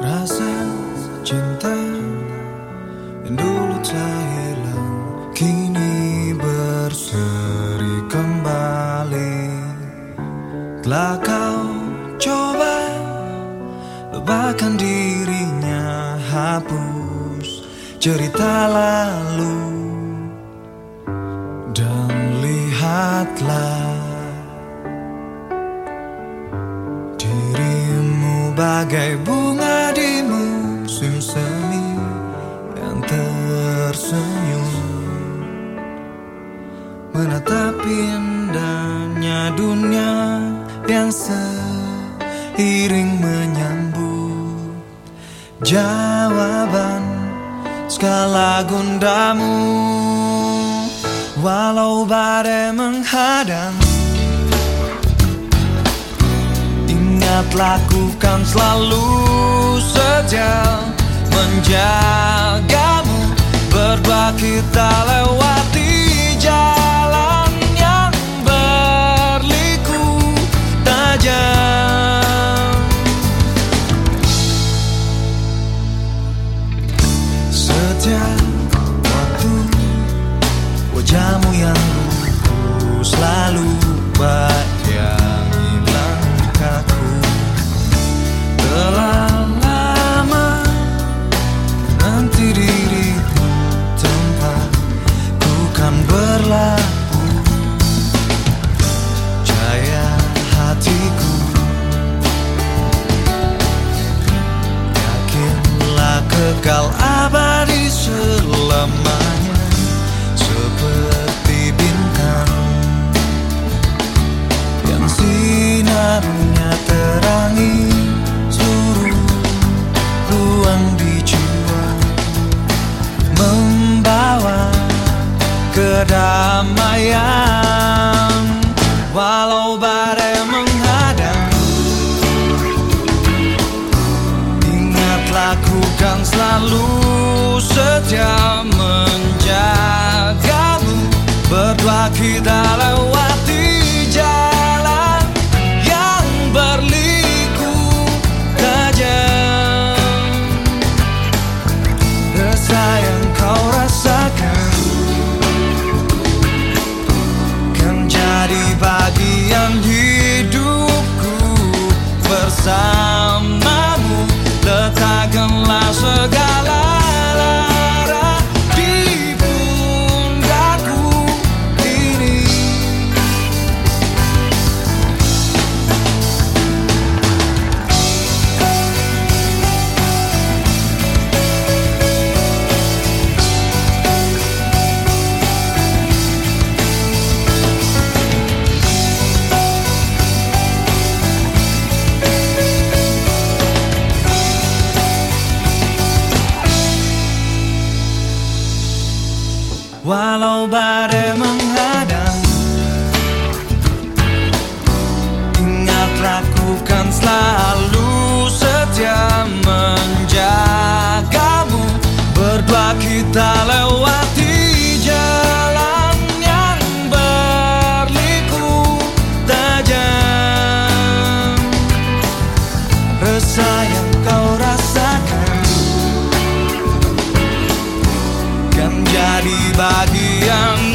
Rasa cinta yang dulu telah hilang Kini berseri kembali. Telah kau coba Lupakan dirinya Hapus cerita lalu Dan lihatlah Dirimu bagai bunga Menatap indahnya dunia Yang seiring menyambut Jawaban skala gundamu. Walau badai menghadang Ingat lakukan selalu saja Menjagamu. Berdua kita lewati ruang di jiwa Membawa kedamaian. Walau badai menghadang Ingat lakukan selalu setia menjagamu. Berdua kita lewati gala Walau badai menghadang. Ingat lakukan selalu setia menjagamu. Berdua kita lewati jalan yang berliku tajam. Yang Kan jadi bagian